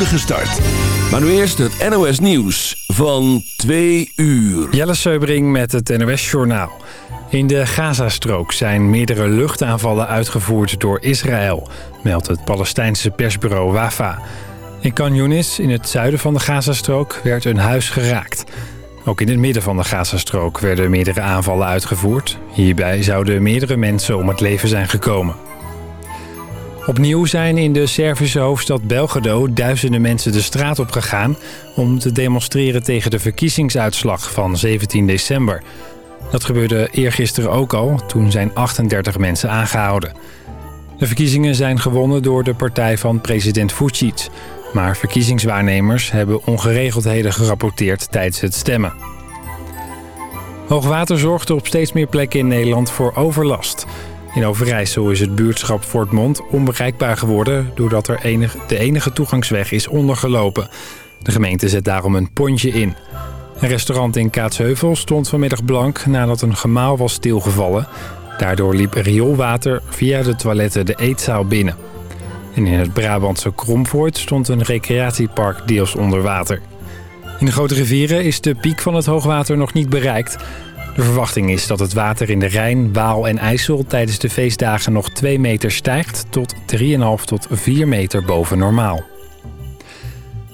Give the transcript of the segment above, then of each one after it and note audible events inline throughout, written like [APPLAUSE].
start. Maar nu eerst het NOS Nieuws van 2 uur. Jelle Seubering met het NOS Journaal. In de Gazastrook zijn meerdere luchtaanvallen uitgevoerd door Israël... meldt het Palestijnse persbureau WAFA. In Khan Yunis, in het zuiden van de Gazastrook, werd een huis geraakt... Ook in het midden van de Gazastrook werden meerdere aanvallen uitgevoerd. Hierbij zouden meerdere mensen om het leven zijn gekomen. Opnieuw zijn in de Servische hoofdstad Belgrado duizenden mensen de straat op gegaan... om te demonstreren tegen de verkiezingsuitslag van 17 december. Dat gebeurde eergisteren ook al, toen zijn 38 mensen aangehouden. De verkiezingen zijn gewonnen door de partij van president Vucic... Maar verkiezingswaarnemers hebben ongeregeldheden gerapporteerd tijdens het stemmen. Hoogwater zorgt op steeds meer plekken in Nederland voor overlast. In Overijssel is het buurtschap Voortmond onbereikbaar geworden... doordat er de enige toegangsweg is ondergelopen. De gemeente zet daarom een pontje in. Een restaurant in Kaatsheuvel stond vanmiddag blank nadat een gemaal was stilgevallen. Daardoor liep rioolwater via de toiletten de eetzaal binnen. En in het Brabantse Kromvoort stond een recreatiepark deels onder water. In de grote rivieren is de piek van het hoogwater nog niet bereikt. De verwachting is dat het water in de Rijn, Waal en IJssel tijdens de feestdagen nog 2 meter stijgt tot 3,5 tot 4 meter boven normaal.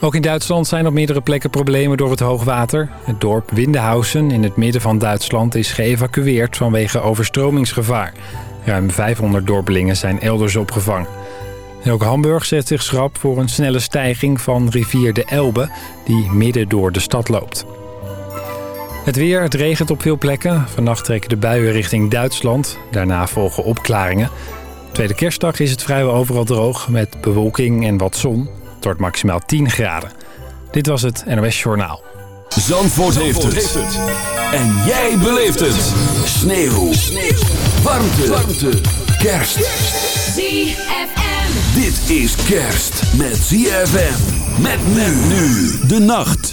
Ook in Duitsland zijn op meerdere plekken problemen door het hoogwater. Het dorp Windehausen in het midden van Duitsland is geëvacueerd vanwege overstromingsgevaar. Ruim 500 dorpelingen zijn elders opgevangen. En ook Hamburg zet zich schrap voor een snelle stijging van rivier de Elbe... die midden door de stad loopt. Het weer, het regent op veel plekken. Vannacht trekken de buien richting Duitsland. Daarna volgen opklaringen. Tweede kerstdag is het vrijwel overal droog met bewolking en wat zon. Het wordt maximaal 10 graden. Dit was het NOS Journaal. Zandvoort, heeft, het. En jij beleeft het. Sneeuw. Sneeuw. Warmte. Warmte. Kerst. ZFM. Dit is kerst met ZFM. Met men nu de nacht.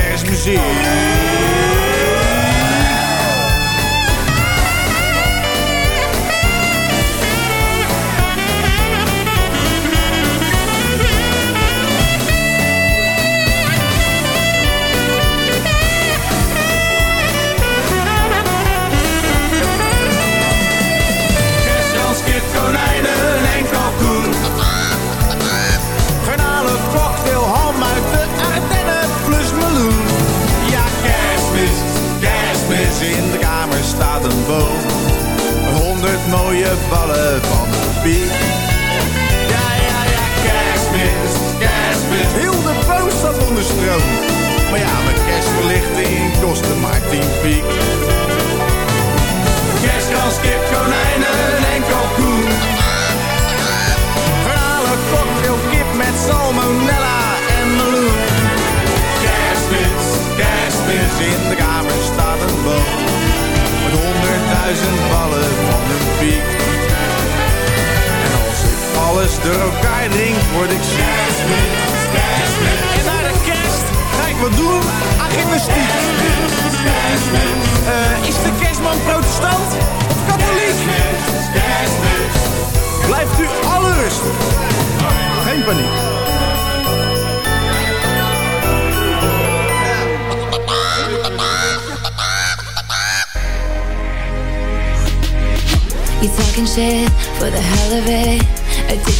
energie. Door elkaar drink, word ik ziek. Kerstmis, kerstmis. En naar de kerst ga ik wat doen aan gymnastiek. Eh, is de kerstman protestant of katholiek? Blijft u alle rustig. Geen paniek. You talking shit for the hell of it.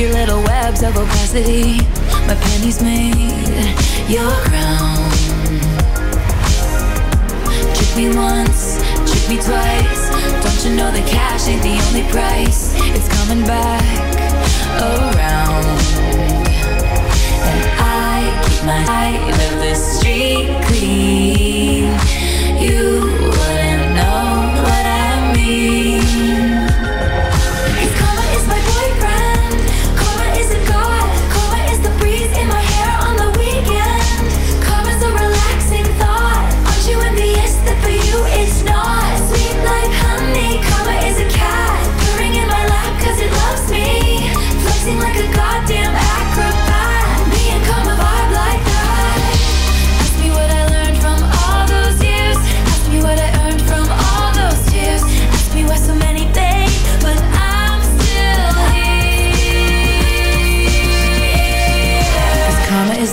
your little webs of opacity. My pennies made your crown. Trick me once, trick me twice. Don't you know the cash ain't the only price? It's coming back around. And I keep my side of the street clean. You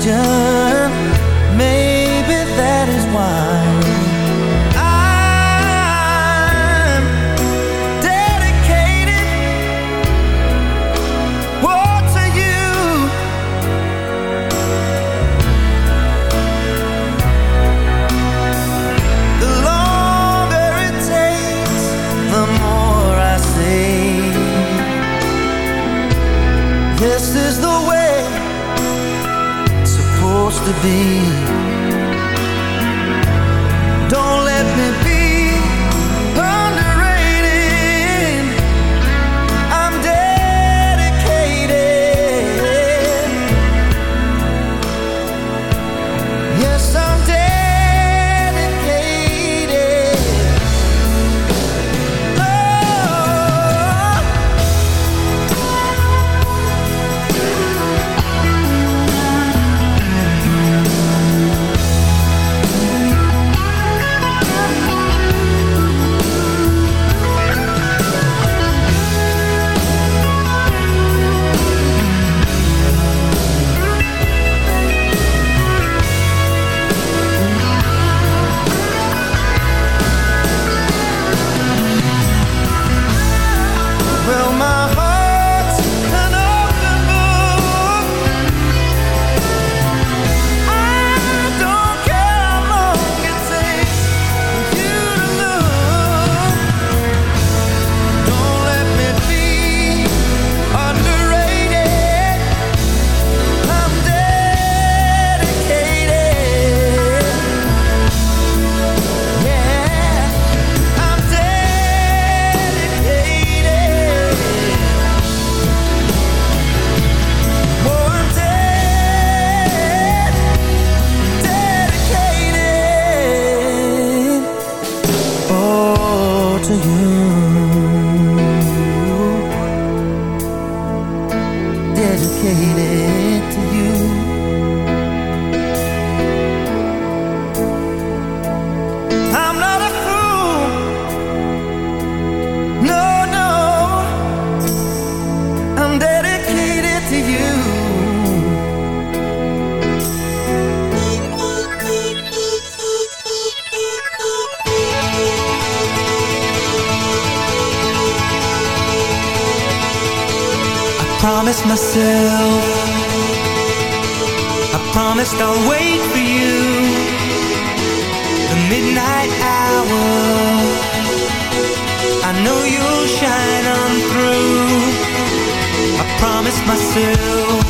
Just. myself.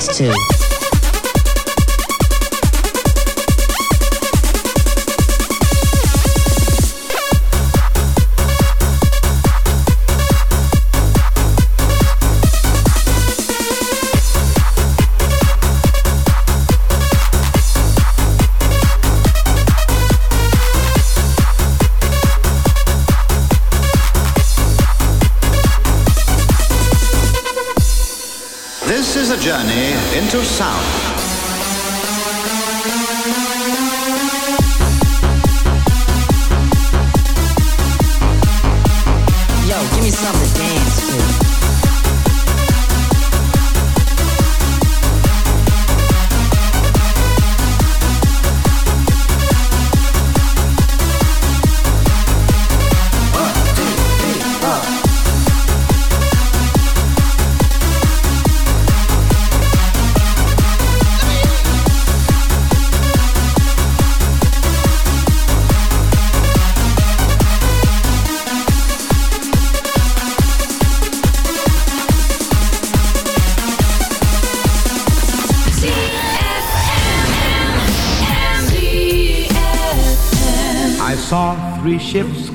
Dance to. Into sound.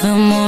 feel more.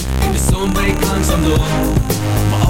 De zon breekt langzaam door.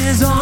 is on.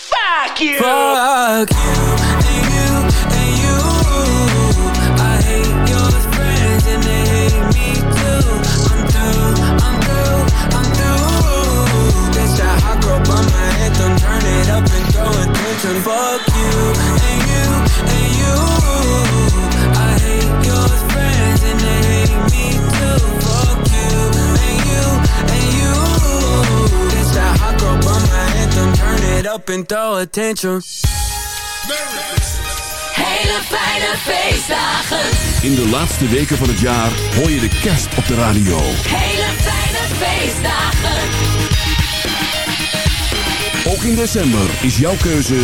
Fuck you! Fuck you and you and you. I hate your friends and they hate me too. I'm through, I'm through, I'm through. This that hot girl bummer anthem. Turn it up and throw attention. Fuck it up and throw attention. Hele fijne feestdagen. In de laatste weken van het jaar hoor je de kerst op de radio. Hele fijne feestdagen. Ook in december is jouw keuze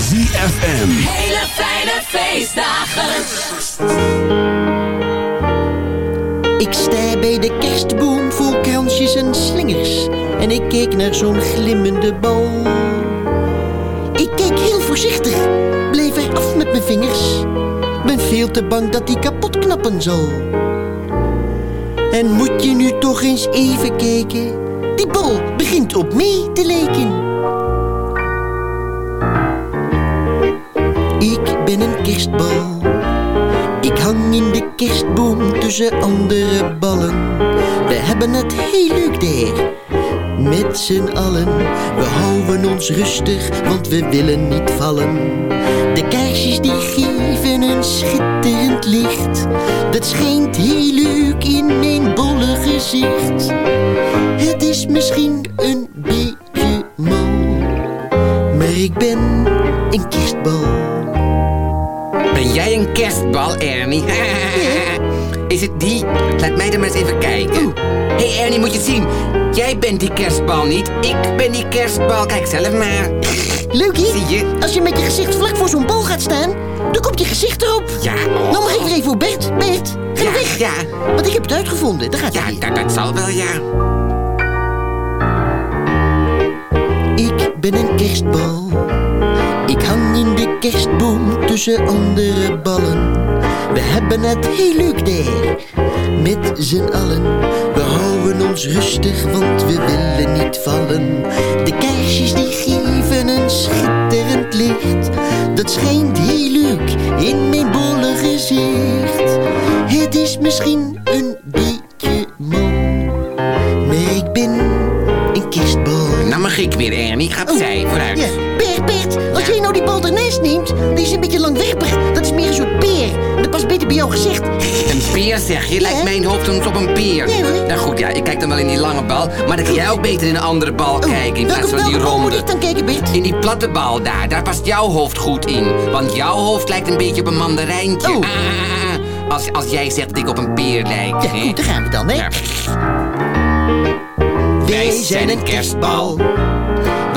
ZFM. Hele fijne feestdagen. Ik sta bij de kerstboom vol kransjes en slingers. En ik keek naar zo'n glimmende bal. Ik heel voorzichtig, bleef er af met mijn vingers. Ben veel te bang dat die kapot knappen zal. En moet je nu toch eens even kijken? Die bal begint op mij te lijken. Ik ben een kerstbal. Ik hang in de kerstboom tussen andere ballen. We hebben het heel leuk daar. Met z'n allen, we houden ons rustig, want we willen niet vallen. De kaarsjes die geven een schitterend licht. Dat schijnt heel leuk in mijn bolle gezicht. Het is misschien een beetje mal, maar ik ben een kerstbal. Ben jij een kerstbal, Ernie? [LAUGHS] Is het die? Laat mij er maar eens even kijken. Hé hey Ernie, moet je het zien. Jij bent die kerstbal niet. Ik ben die kerstbal. Kijk zelf maar. Leuk, hè? Als je met je gezicht vlak voor zo'n bal gaat staan, dan komt je gezicht erop. Ja, Nou mag ik weer even voor Bert. Bert, ga nou weg. Ja. Want ik heb het uitgevonden. Daar gaat Ja, hij. dat, dat zal wel, ja. Ik ben een kerstbal. Ik hang in de kerstboom tussen andere ballen. We hebben het heel leuk daar. Met z'n allen. We houden ons rustig, want we willen niet vallen. De kaarsjes die geven een schitterend licht. Dat schijnt heel leuk in mijn bolle gezicht. Het is misschien vooruit. Ja, Bert, Bert, als jij nou die bal ernaast neemt, die is een beetje langwerpig. Dat is meer een soort peer. Dat past beter bij jouw gezicht. Een peer zeg je? Lijkt mijn hoofd soms op een peer. Ja, hoor. Nou goed, ja, ik kijk dan wel in die lange bal. Maar dan kun jij ook beter in een andere bal kijken. In plaats van die bal moet ronde. ik dan kijken, Bert? In die platte bal daar, daar past jouw hoofd goed in. Want jouw hoofd lijkt een beetje op een mandarijntje. Ah, ah, ah. Als, als jij zegt dat ik op een peer lijk. Ja, hè? goed, daar gaan we dan, hè? Ja. Wij zijn een kerstbal.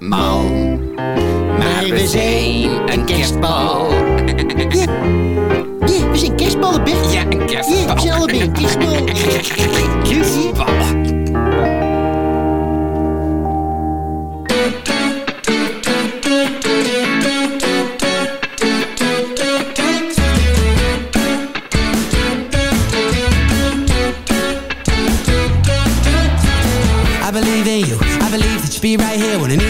mal. Maar we zijn een kerstbal. Ja, we zijn kerstballen, Bert. Ja, een kerstbal. Ja, we zijn allebei een kerstbal. Kerstbal. I believe in you. I believe that you be right here when I need.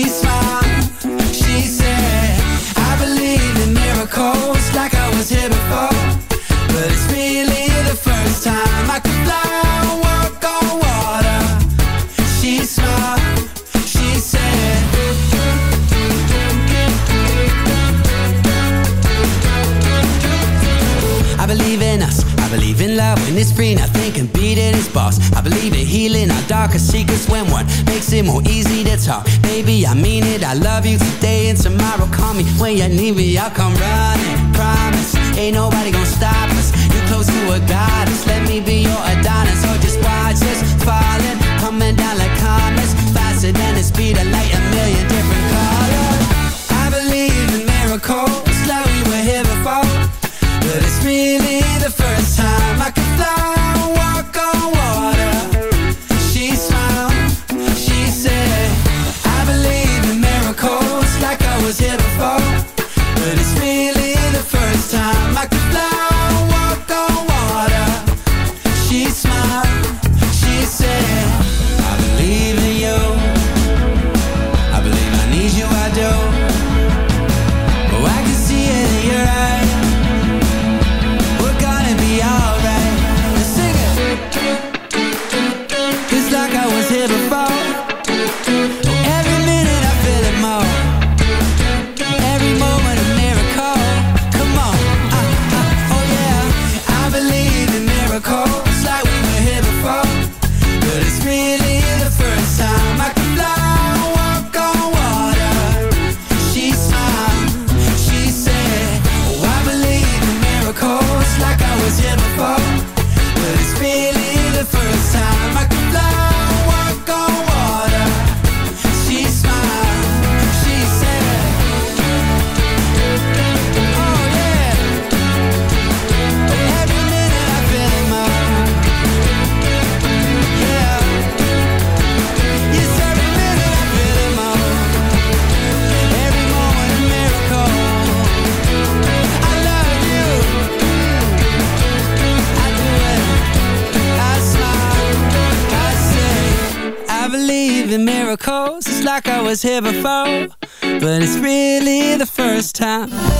She smiled, she said, I believe in miracles like I was here before. But it's really the first time I could fly walk on water. She smiled, she said, I believe in us. I believe in love when it's free. Nothing can. It's boss. I believe in healing our darkest secrets when one makes it more easy to talk. Baby, I mean it. I love you today and tomorrow. Call me when you need me. I'll come running. Promise. Ain't nobody gonna stop us. You close to a goddess. Let me be your Adonis. Or just watch us falling. Coming down before But it's really the first time.